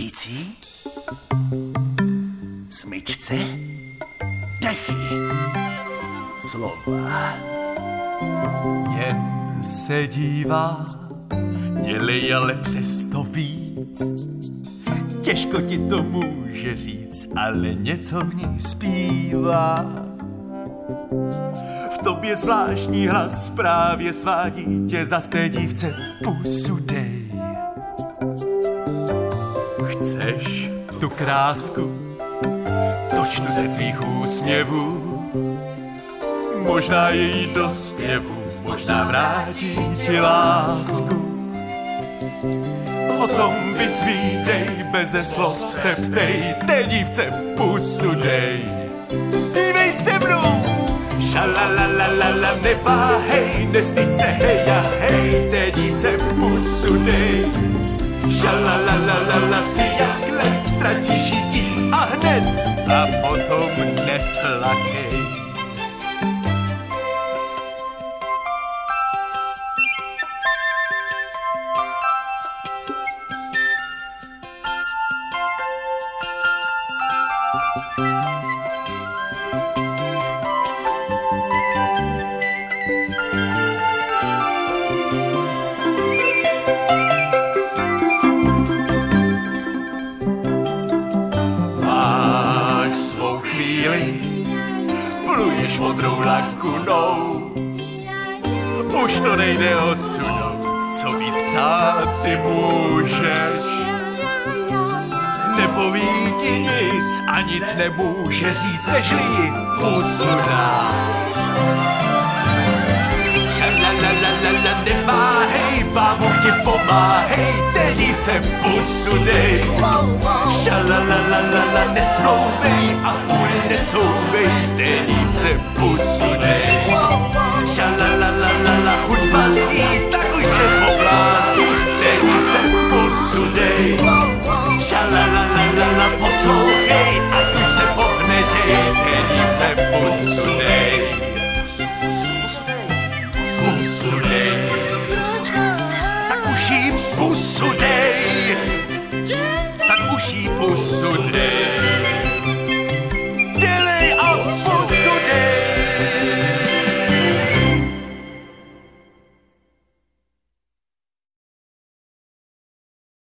Picí? Smyčce? Dechy? Slova? Jen se dívá, dělej ale přesto víc. Těžko ti to může říct, ale něco v ní zpívá. V tobě zvláštní hlas právě svádí tě za té dívce pusu dej. Chceš tu krásku, dočtu se tvých úsměvů, možná její do zpěvu, možná vrátí ti lásku. O tom vysvídej, beze slov se ptej, té dívce pusu dej. Dívej se mnou, šalalalala, neváhej, nestyď se, hej a hej, té dívce pusu dej. Šalalalala, si jak let, ztratíš ji a hned, a potom neplakej. Máš modrou lakunou. Už to nejde odsunout, co víc psát si můžeš. Nepoví ti nic a nic nemůže říct, nežli ji pusu dáš. Šalalalala, neváhej, Bůh ti pomáhej, té dívce pusu dej. Šalalalala, nesmlouvej a půl necouvej, té dívce pusu dej.